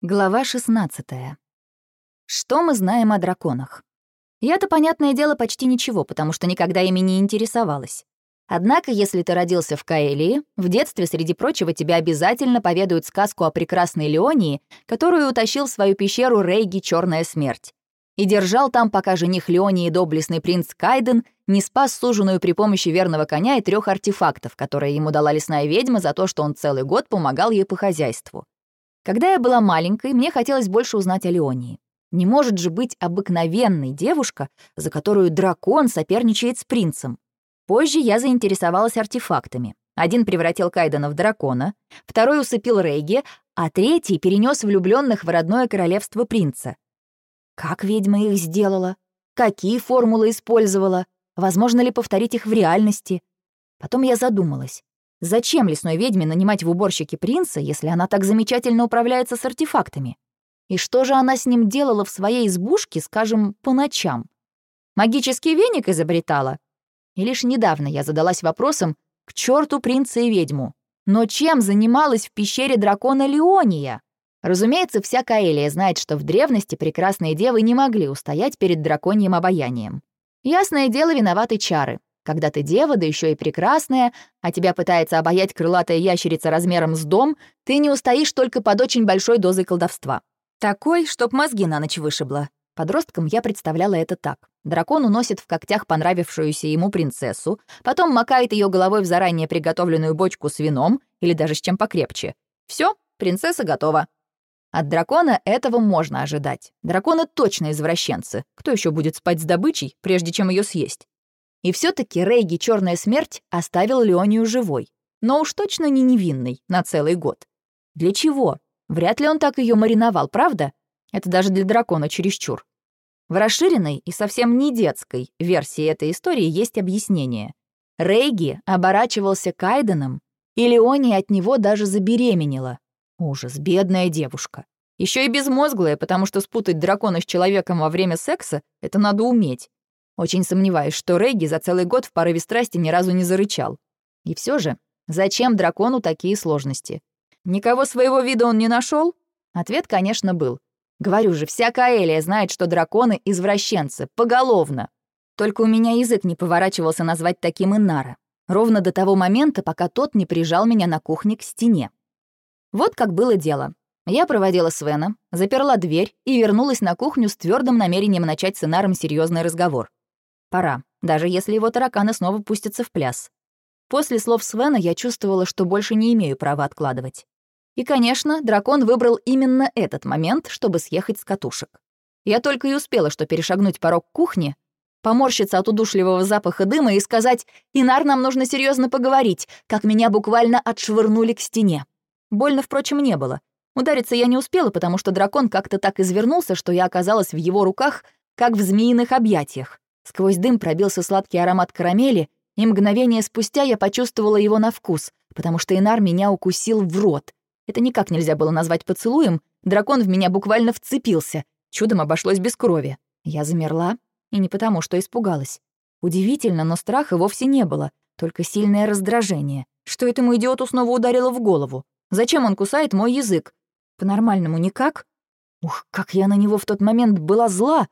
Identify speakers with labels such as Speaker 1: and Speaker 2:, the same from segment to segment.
Speaker 1: Глава 16. Что мы знаем о драконах? Я-то, понятное дело, почти ничего, потому что никогда ими не интересовалась. Однако, если ты родился в Каэлии, в детстве, среди прочего, тебе обязательно поведают сказку о прекрасной Леонии, которую утащил в свою пещеру Рейги Черная смерть. И держал там, пока жених Леонии доблестный принц Кайден не спас суженую при помощи верного коня и трех артефактов, которые ему дала лесная ведьма за то, что он целый год помогал ей по хозяйству. Когда я была маленькой, мне хотелось больше узнать о Леонии. Не может же быть обыкновенной девушка, за которую дракон соперничает с принцем. Позже я заинтересовалась артефактами. Один превратил Кайдена в дракона, второй усыпил Рейги, а третий перенес влюбленных в родное королевство принца. Как ведьма их сделала? Какие формулы использовала? Возможно ли повторить их в реальности? Потом я задумалась. Зачем лесной ведьме нанимать в уборщике принца, если она так замечательно управляется с артефактами? И что же она с ним делала в своей избушке, скажем, по ночам? Магический веник изобретала? И лишь недавно я задалась вопросом к черту принца и ведьму. Но чем занималась в пещере дракона Леония? Разумеется, вся Каэлия знает, что в древности прекрасные девы не могли устоять перед драконьим обаянием. Ясное дело, виноваты чары. Когда ты дева, да еще и прекрасная, а тебя пытается обаять крылатая ящерица размером с дом, ты не устоишь только под очень большой дозой колдовства. Такой, чтоб мозги на ночь вышибло. Подросткам я представляла это так. Дракон уносит в когтях понравившуюся ему принцессу, потом макает ее головой в заранее приготовленную бочку с вином или даже с чем покрепче. Все, принцесса готова. От дракона этого можно ожидать. Драконы точно извращенцы. Кто еще будет спать с добычей, прежде чем ее съесть? И все таки Рейги Черная смерть оставил Леонию живой. Но уж точно не невинной на целый год. Для чего? Вряд ли он так ее мариновал, правда? Это даже для дракона чересчур. В расширенной и совсем не детской версии этой истории есть объяснение. Рейги оборачивался Кайденом, и Леония от него даже забеременела. Ужас, бедная девушка. Еще и безмозглая, потому что спутать дракона с человеком во время секса — это надо уметь. Очень сомневаюсь, что Рейги за целый год в порыве страсти ни разу не зарычал. И все же, зачем дракону такие сложности? Никого своего вида он не нашел? Ответ, конечно, был. Говорю же, вся Каэлия знает, что драконы — извращенцы, поголовно. Только у меня язык не поворачивался назвать таким Инара. Ровно до того момента, пока тот не прижал меня на кухне к стене. Вот как было дело. Я проводила Свена, заперла дверь и вернулась на кухню с твердым намерением начать с Инаром серьезный разговор. Пора, даже если его тараканы снова пустятся в пляс. После слов Свена я чувствовала, что больше не имею права откладывать. И, конечно, дракон выбрал именно этот момент, чтобы съехать с катушек. Я только и успела, что перешагнуть порог кухни, поморщиться от удушливого запаха дыма и сказать «Инар, нам нужно серьезно поговорить», как меня буквально отшвырнули к стене. Больно, впрочем, не было. Удариться я не успела, потому что дракон как-то так извернулся, что я оказалась в его руках, как в змеиных объятиях. Сквозь дым пробился сладкий аромат карамели, и мгновение спустя я почувствовала его на вкус, потому что Инар меня укусил в рот. Это никак нельзя было назвать поцелуем, дракон в меня буквально вцепился, чудом обошлось без крови. Я замерла, и не потому, что испугалась. Удивительно, но страха вовсе не было, только сильное раздражение. Что этому идиоту снова ударило в голову? Зачем он кусает мой язык? По-нормальному никак? Ух, как я на него в тот момент была зла!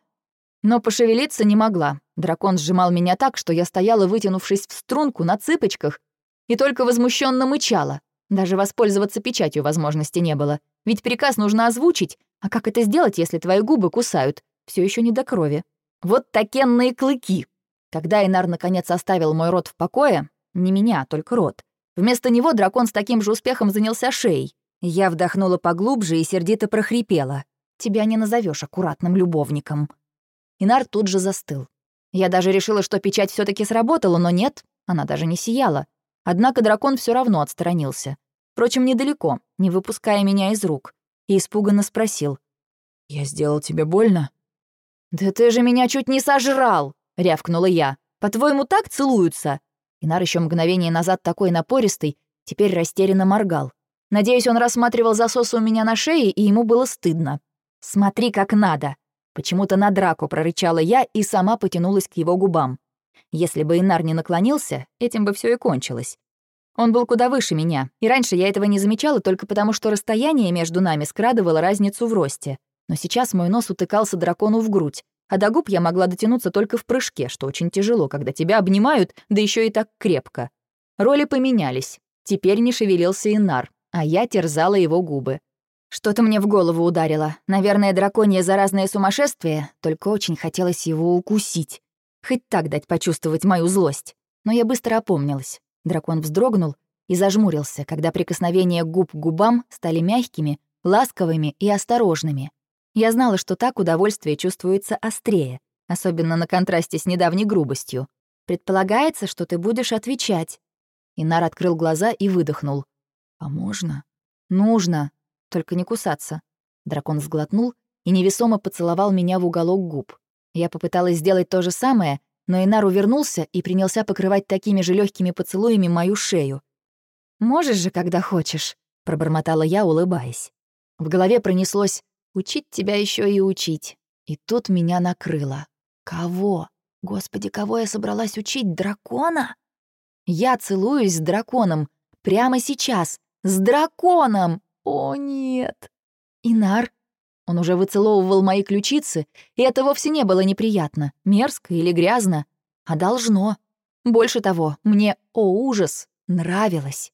Speaker 1: Но пошевелиться не могла. Дракон сжимал меня так, что я стояла, вытянувшись в струнку на цыпочках, и только возмущенно мычала. Даже воспользоваться печатью возможности не было. Ведь приказ нужно озвучить, а как это сделать, если твои губы кусают? Все еще не до крови. Вот такенные клыки. Когда Инар наконец оставил мой рот в покое, не меня, а только рот, вместо него дракон с таким же успехом занялся шеей. Я вдохнула поглубже и сердито прохрипела. «Тебя не назовешь аккуратным любовником». Инар тут же застыл. Я даже решила, что печать все таки сработала, но нет, она даже не сияла. Однако дракон все равно отстранился. Впрочем, недалеко, не выпуская меня из рук. И испуганно спросил. «Я сделал тебе больно?» «Да ты же меня чуть не сожрал!» — рявкнула я. «По-твоему, так целуются?» Инар еще мгновение назад такой напористый, теперь растерянно моргал. Надеюсь, он рассматривал засосы у меня на шее, и ему было стыдно. «Смотри, как надо!» Почему-то на драку прорычала я и сама потянулась к его губам. Если бы Инар не наклонился, этим бы все и кончилось. Он был куда выше меня, и раньше я этого не замечала только потому, что расстояние между нами скрадывало разницу в росте. Но сейчас мой нос утыкался дракону в грудь, а до губ я могла дотянуться только в прыжке, что очень тяжело, когда тебя обнимают, да еще и так крепко. Роли поменялись. Теперь не шевелился Инар, а я терзала его губы. Что-то мне в голову ударило. Наверное, драконье заразное сумасшествие, только очень хотелось его укусить. Хоть так дать почувствовать мою злость. Но я быстро опомнилась. Дракон вздрогнул и зажмурился, когда прикосновения губ к губам стали мягкими, ласковыми и осторожными. Я знала, что так удовольствие чувствуется острее, особенно на контрасте с недавней грубостью. Предполагается, что ты будешь отвечать. Инар открыл глаза и выдохнул. «А можно?» «Нужно. Только не кусаться». Дракон сглотнул и невесомо поцеловал меня в уголок губ. Я попыталась сделать то же самое, но Инар увернулся и принялся покрывать такими же легкими поцелуями мою шею. «Можешь же, когда хочешь», — пробормотала я, улыбаясь. В голове пронеслось «учить тебя еще и учить». И тут меня накрыло. Кого? Господи, кого я собралась учить? Дракона? Я целуюсь с драконом. Прямо сейчас. С драконом! О, нет. Инар, он уже выцеловывал мои ключицы, и это вовсе не было неприятно, мерзко или грязно, а должно. Больше того, мне, о ужас, нравилось.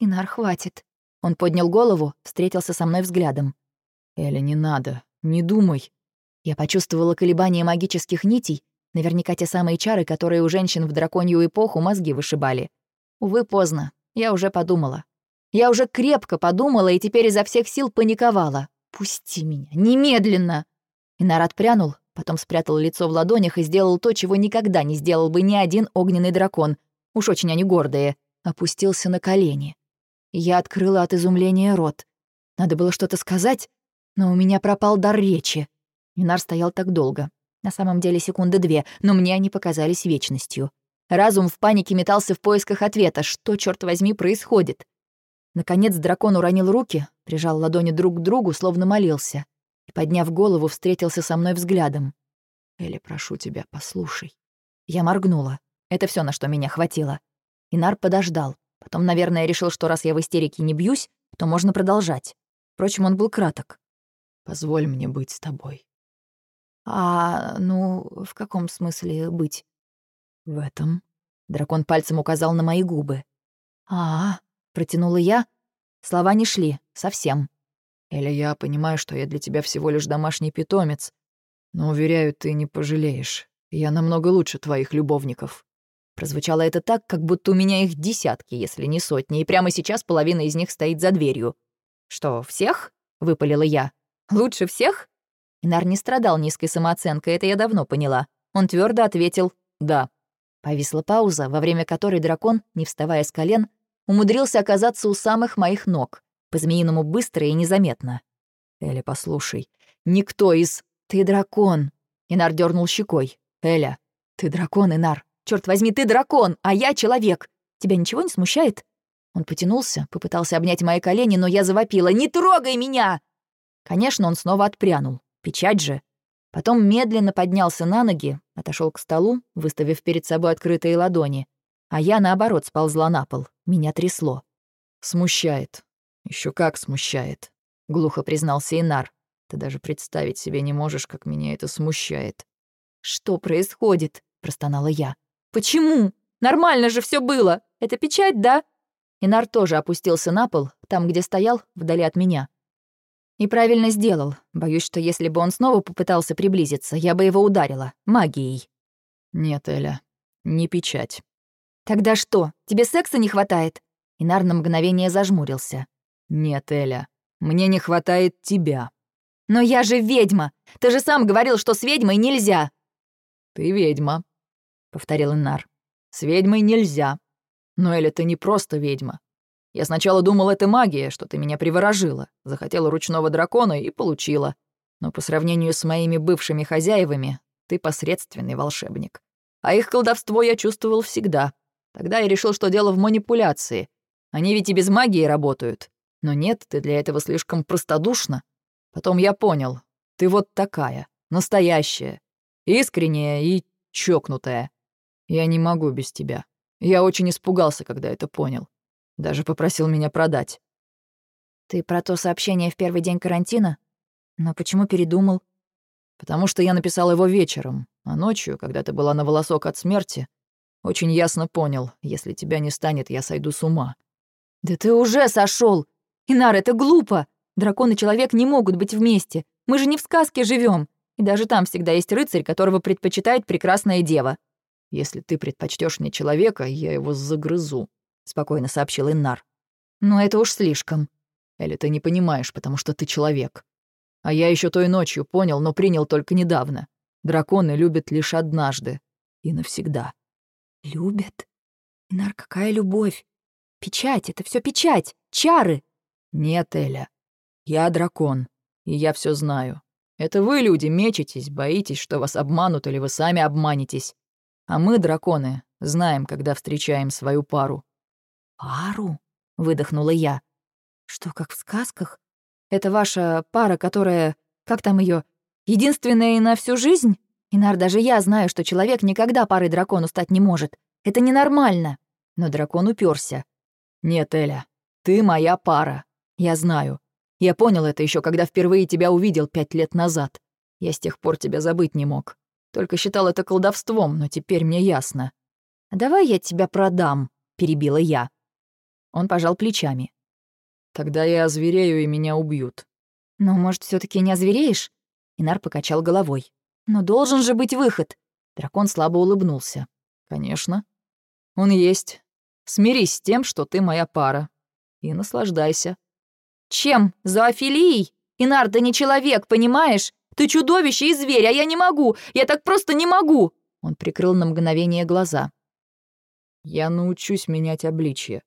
Speaker 1: Инар, хватит. Он поднял голову, встретился со мной взглядом.
Speaker 2: «Эля, не надо, не думай».
Speaker 1: Я почувствовала колебания магических нитей, наверняка те самые чары, которые у женщин в драконью эпоху мозги вышибали. Увы, поздно, я уже подумала. Я уже крепко подумала и теперь изо всех сил паниковала. «Пусти меня! Немедленно!» Инар отпрянул, потом спрятал лицо в ладонях и сделал то, чего никогда не сделал бы ни один огненный дракон. Уж очень они гордые. Опустился на колени. Я открыла от изумления рот. Надо было что-то сказать, но у меня пропал дар речи. Инар стоял так долго. На самом деле секунды две, но мне они показались вечностью. Разум в панике метался в поисках ответа. Что, черт возьми, происходит? Наконец дракон уронил руки, прижал ладони друг к другу, словно молился, и, подняв голову, встретился со мной взглядом.
Speaker 2: «Элли, прошу тебя, послушай».
Speaker 1: Я моргнула. Это все, на что меня хватило. Инар подождал. Потом, наверное, решил, что раз я в истерике не бьюсь, то можно продолжать. Впрочем, он был краток.
Speaker 2: «Позволь мне быть с тобой».
Speaker 1: «А, ну, в каком смысле быть?»
Speaker 2: «В этом».
Speaker 1: Дракон пальцем указал на мои губы. «А, Протянула я. Слова не шли. Совсем.
Speaker 2: Эля, я понимаю, что я для тебя всего лишь домашний питомец. Но, уверяю, ты не пожалеешь. Я намного лучше твоих любовников.
Speaker 1: Прозвучало это так, как будто у меня их десятки, если не сотни, и прямо сейчас половина из них стоит за дверью. «Что, всех?» — выпалила я. «Лучше всех?» Инар не страдал низкой самооценкой, это я давно поняла. Он твердо ответил «да». Повисла пауза, во время которой дракон, не вставая с колен, умудрился оказаться у самых моих ног, по-змеиному быстро и незаметно.
Speaker 2: «Эля, послушай, никто из...
Speaker 1: Ты дракон!» Инар дернул щекой. «Эля, ты дракон, Инар! Черт возьми, ты дракон, а я человек! Тебя ничего не смущает?» Он потянулся, попытался обнять мои колени, но я завопила. «Не трогай меня!» Конечно, он снова отпрянул. Печать же. Потом медленно поднялся на ноги, отошел к столу, выставив перед собой открытые ладони, а я, наоборот, сползла на пол. Меня трясло.
Speaker 2: «Смущает. Еще как смущает», — глухо признался Инар. «Ты даже представить себе не можешь, как меня это смущает».
Speaker 1: «Что происходит?» — простонала я. «Почему? Нормально же все было. Это печать, да?» Инар тоже опустился на пол, там, где стоял, вдали от меня. И правильно сделал. Боюсь, что если бы он снова попытался приблизиться, я бы его ударила. Магией.
Speaker 2: «Нет, Эля, не печать.
Speaker 1: «Тогда что, тебе секса не хватает?» Инар на мгновение зажмурился.
Speaker 2: «Нет, Эля, мне не хватает тебя».
Speaker 1: «Но я же ведьма! Ты же сам говорил, что с ведьмой нельзя!»
Speaker 2: «Ты ведьма», — повторил Инар. «С ведьмой нельзя. Но, Эля, ты не просто ведьма. Я сначала думал, это магия, что ты меня приворожила, захотела ручного дракона и получила. Но по сравнению с моими бывшими хозяевами, ты посредственный волшебник. А их колдовство я чувствовал всегда. Тогда я решил, что дело в манипуляции. Они ведь и без магии работают. Но нет, ты для этого слишком простодушна. Потом я понял, ты вот такая, настоящая, искренняя и чокнутая. Я не могу без тебя. Я очень испугался, когда это понял. Даже попросил меня продать.
Speaker 1: Ты про то сообщение в первый день карантина? Но почему передумал?
Speaker 2: Потому что я написал его вечером, а ночью, когда ты была на волосок от смерти, очень ясно понял, если тебя не станет, я сойду с ума.
Speaker 1: Да ты уже сошел! Инар, это глупо! Дракон и человек не могут быть вместе. Мы же не в сказке живем. И даже там всегда есть рыцарь, которого предпочитает прекрасная дева.
Speaker 2: Если ты предпочтешь мне человека, я его загрызу, спокойно сообщил Иннар.
Speaker 1: Но это уж слишком.
Speaker 2: Или ты не понимаешь, потому что ты человек. А я еще той ночью понял, но принял только недавно. Драконы любят лишь однажды и навсегда.
Speaker 1: Любят? Нар, какая любовь? Печать, это все печать, чары.
Speaker 2: Нет, Эля. Я дракон, и я все знаю. Это вы, люди, мечетесь, боитесь, что вас обманут или вы сами обманетесь. А мы, драконы, знаем, когда встречаем свою пару.
Speaker 1: «Пару?» — выдохнула я. «Что, как в сказках? Это ваша пара, которая... Как там ее? Единственная и на всю жизнь? Инар, даже я знаю, что человек никогда парой дракону стать не может. Это ненормально. Но дракон уперся.
Speaker 2: Нет, Эля, ты моя пара. Я знаю. Я понял это еще, когда впервые тебя увидел пять лет назад. Я с тех пор тебя забыть не мог. Только считал это колдовством, но теперь мне ясно.
Speaker 1: «Давай я тебя продам», — перебила я. Он пожал плечами.
Speaker 2: Тогда я озверею, и меня убьют.
Speaker 1: Но, может, все таки не озвереешь? Инар покачал головой. Но должен же быть выход. Дракон слабо улыбнулся.
Speaker 2: Конечно. Он есть. Смирись с тем, что ты моя пара. И наслаждайся.
Speaker 1: Чем? Зоофилией? Ты не человек, понимаешь? Ты чудовище и зверь, а я не могу. Я так просто не могу. Он прикрыл на мгновение глаза.
Speaker 2: Я научусь менять обличье.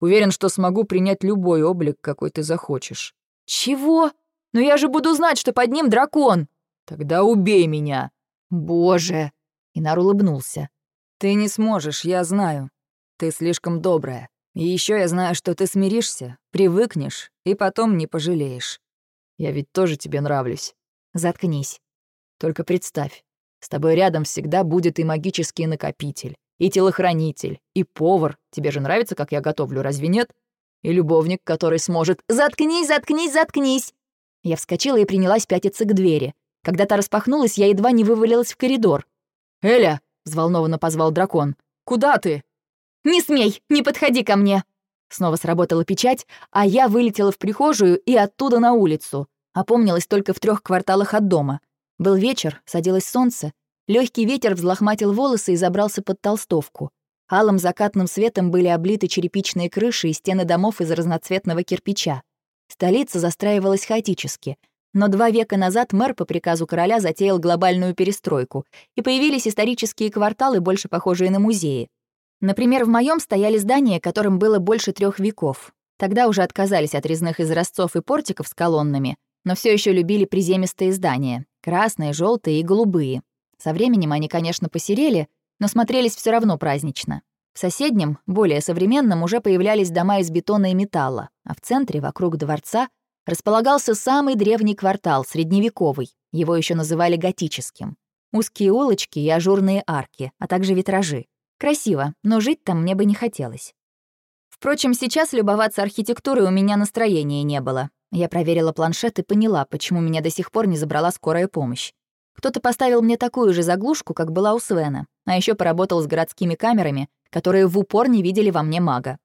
Speaker 2: Уверен, что смогу принять любой облик, какой ты захочешь».
Speaker 1: «Чего? Но я же буду знать, что под ним дракон!»
Speaker 2: «Тогда убей меня!»
Speaker 1: «Боже!» Инар улыбнулся.
Speaker 2: «Ты не сможешь, я знаю. Ты слишком добрая. И еще я знаю, что ты смиришься, привыкнешь и потом не пожалеешь. Я ведь тоже тебе нравлюсь».
Speaker 1: «Заткнись».
Speaker 2: «Только представь, с тобой рядом всегда будет и магический накопитель, и телохранитель, и повар. Тебе же нравится, как я готовлю, разве нет? И любовник, который сможет...
Speaker 1: «Заткнись, заткнись, заткнись!» Я вскочила и принялась пятиться к двери. Когда та распахнулась, я едва не вывалилась в коридор.
Speaker 2: «Эля!» — взволнованно позвал дракон. «Куда ты?»
Speaker 1: «Не смей! Не подходи ко мне!» Снова сработала печать, а я вылетела в прихожую и оттуда на улицу. Опомнилась только в трех кварталах от дома. Был вечер, садилось солнце, Легкий ветер взлохматил волосы и забрался под толстовку. Алым закатным светом были облиты черепичные крыши и стены домов из разноцветного кирпича. Столица застраивалась хаотически. Но два века назад мэр по приказу короля затеял глобальную перестройку, и появились исторические кварталы, больше похожие на музеи. Например, в моем стояли здания, которым было больше трех веков. Тогда уже отказались от резных изразцов и портиков с колоннами, но все еще любили приземистые здания — красные, желтые и голубые. Со временем они, конечно, посерели, но смотрелись все равно празднично. В соседнем, более современном, уже появлялись дома из бетона и металла, а в центре, вокруг дворца, располагался самый древний квартал, средневековый, его еще называли готическим. Узкие улочки и ажурные арки, а также витражи. Красиво, но жить там мне бы не хотелось. Впрочем, сейчас любоваться архитектурой у меня настроения не было. Я проверила планшет и поняла, почему меня до сих пор не забрала скорая помощь. Кто-то поставил мне такую же заглушку, как была у Свена, а еще поработал с городскими камерами, которые в упор не видели во мне мага.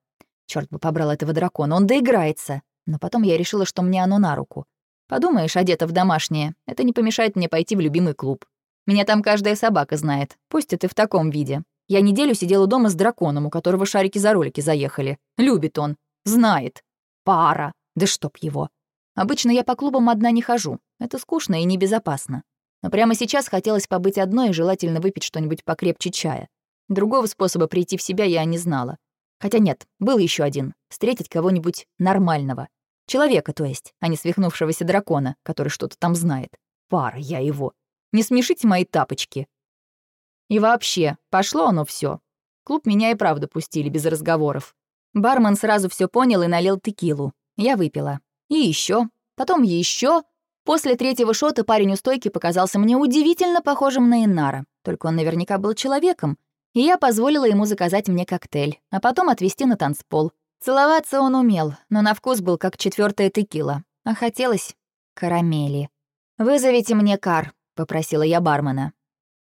Speaker 1: Черт бы побрал этого дракона, он доиграется. Но потом я решила, что мне оно на руку. Подумаешь, одета в домашнее, это не помешает мне пойти в любимый клуб. Меня там каждая собака знает, пусть это в таком виде. Я неделю сидела дома с драконом, у которого шарики за ролики заехали. Любит он. Знает. Пара. Да чтоб его. Обычно я по клубам одна не хожу. Это скучно и небезопасно. Но прямо сейчас хотелось побыть одной и желательно выпить что-нибудь покрепче чая. Другого способа прийти в себя я не знала. Хотя нет, был еще один — встретить кого-нибудь нормального. Человека, то есть, а не свихнувшегося дракона, который что-то там знает. Пара я его. Не смешите мои тапочки. И вообще, пошло оно все. Клуб меня и правда пустили без разговоров. Бармен сразу все понял и налил текилу. Я выпила. И еще, потом еще, После третьего шота парень у стойки показался мне удивительно похожим на Иннара, только он наверняка был человеком, и я позволила ему заказать мне коктейль, а потом отвезти на танцпол. Целоваться он умел, но на вкус был как четвертая текила, а хотелось карамели. «Вызовите мне кар», — попросила я бармена.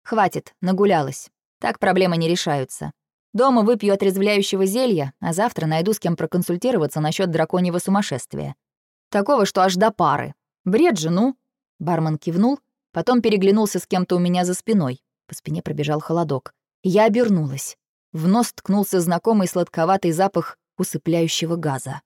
Speaker 1: «Хватит, нагулялась. Так проблемы не решаются. Дома выпью отрезвляющего зелья, а завтра найду с кем проконсультироваться насчет драконьего сумасшествия. Такого, что аж до пары. Бред же, ну?» Бармен кивнул, потом переглянулся с кем-то у меня за спиной. По спине пробежал холодок. Я обернулась. В нос ткнулся знакомый сладковатый запах усыпляющего газа.